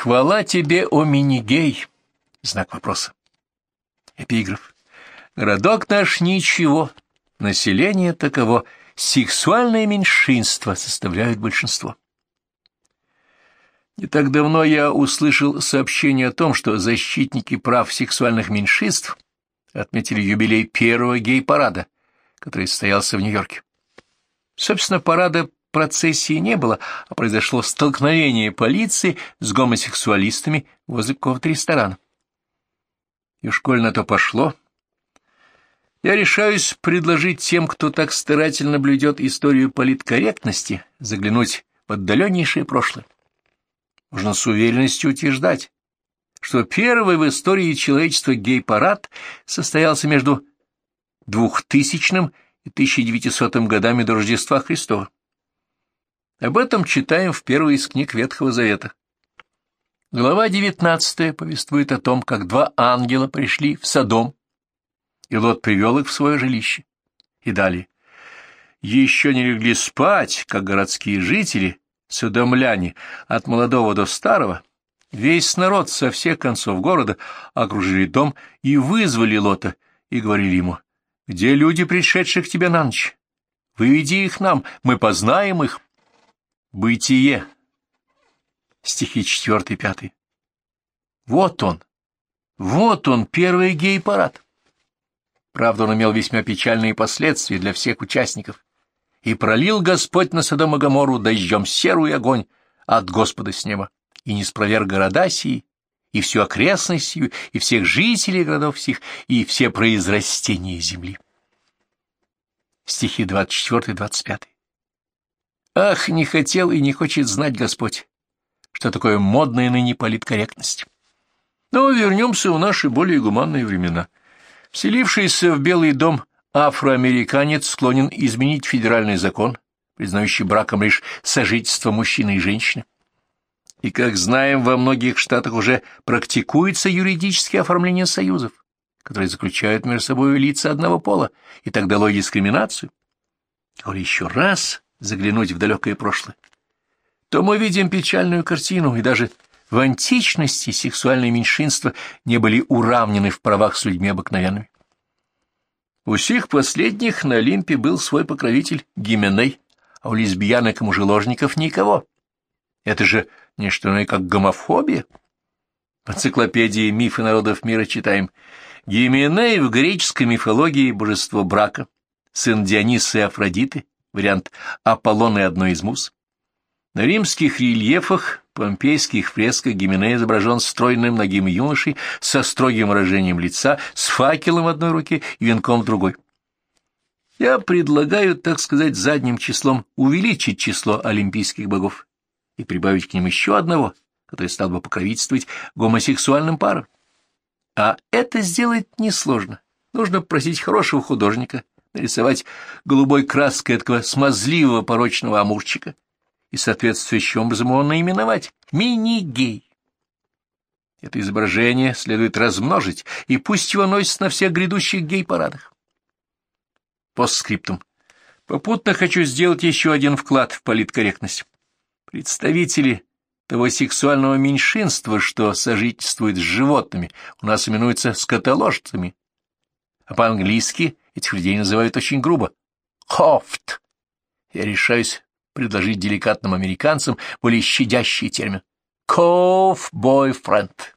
Хвала тебе, о мини-гей! Знак вопроса. Эпиграф. Городок наш ничего, население таково, сексуальное меньшинство составляют большинство. Не так давно я услышал сообщение о том, что защитники прав сексуальных меньшинств отметили юбилей первого гей-парада, который состоялся в Нью-Йорке. Собственно, парада процессии не было, а произошло столкновение полиции с гомосексуалистами возле какого-то ресторана. И уж коль на то пошло, я решаюсь предложить тем, кто так старательно блюдет историю политкорректности, заглянуть в отдаленнейшее прошлое. Можно с уверенностью утверждать, что первый в истории человечества гей-парад состоялся между 2000 и 1900 годами до Рождества Христова. Об этом читаем в первой из книг Ветхого Завета. Глава 19 повествует о том, как два ангела пришли в Содом, и Лот привел их в свое жилище. И далее. Еще не легли спать, как городские жители, содомляне, от молодого до старого, весь народ со всех концов города окружили дом и вызвали Лота, и говорили ему, «Где люди, пришедшие к тебе на ночь? Выведи их нам, мы познаем их». Бытие. Стихи четвертый, пятый. Вот он. Вот он, первый гей-парад. Правда, он имел весьма печальные последствия для всех участников. И пролил Господь на Содом и Гоморру дождем серую огонь от Господа с неба, и не спроверг города сии, и всю окрестность сию, и всех жителей городов сих, и все произрастения земли. Стихи 24-25. Ах, не хотел и не хочет знать Господь, что такое модная ныне политкорректность. Но вернемся в наши более гуманные времена. Вселившийся в Белый дом афроамериканец склонен изменить федеральный закон, признающий браком лишь сожительство мужчины и женщины. И, как знаем, во многих штатах уже практикуется юридическое оформление союзов, которые заключают между собой лица одного пола, и так дало дискриминацию. Коли еще раз заглянуть в далекое прошлое, то мы видим печальную картину, и даже в античности сексуальные меньшинства не были уравнены в правах с людьми обыкновенными. У всех последних на Олимпе был свой покровитель Гименей, а у лесбиянок и мужеложников никого. Это же не что иное, как гомофобия. В энциклопедии «Мифы народов мира» читаем «Гименей в греческой мифологии божество брака, сын Диониса и Афродиты, вариант Аполлона и одной из муз. На римских рельефах, помпейских фресках Гименей изображен стройным ногим юношей со строгим выражением лица, с факелом в одной руке и венком в другой. Я предлагаю, так сказать, задним числом увеличить число олимпийских богов и прибавить к ним еще одного, который стал бы покровительствовать гомосексуальным парам. А это сделать несложно. Нужно просить хорошего художника, нарисовать голубой краской этого смазливого порочного амурчика и соответствующим образом его наименовать мини-гей. Это изображение следует размножить, и пусть его носят на всех грядущих гей-парадах. Постскриптум. Попутно хочу сделать еще один вклад в политкорректность. Представители того сексуального меньшинства, что сожительствует с животными, у нас именуются скотоложцами, а по-английски Этих людей называют очень грубо. Хофт. Я решаюсь предложить деликатным американцам более щадящий термин. Коф-бойфренд.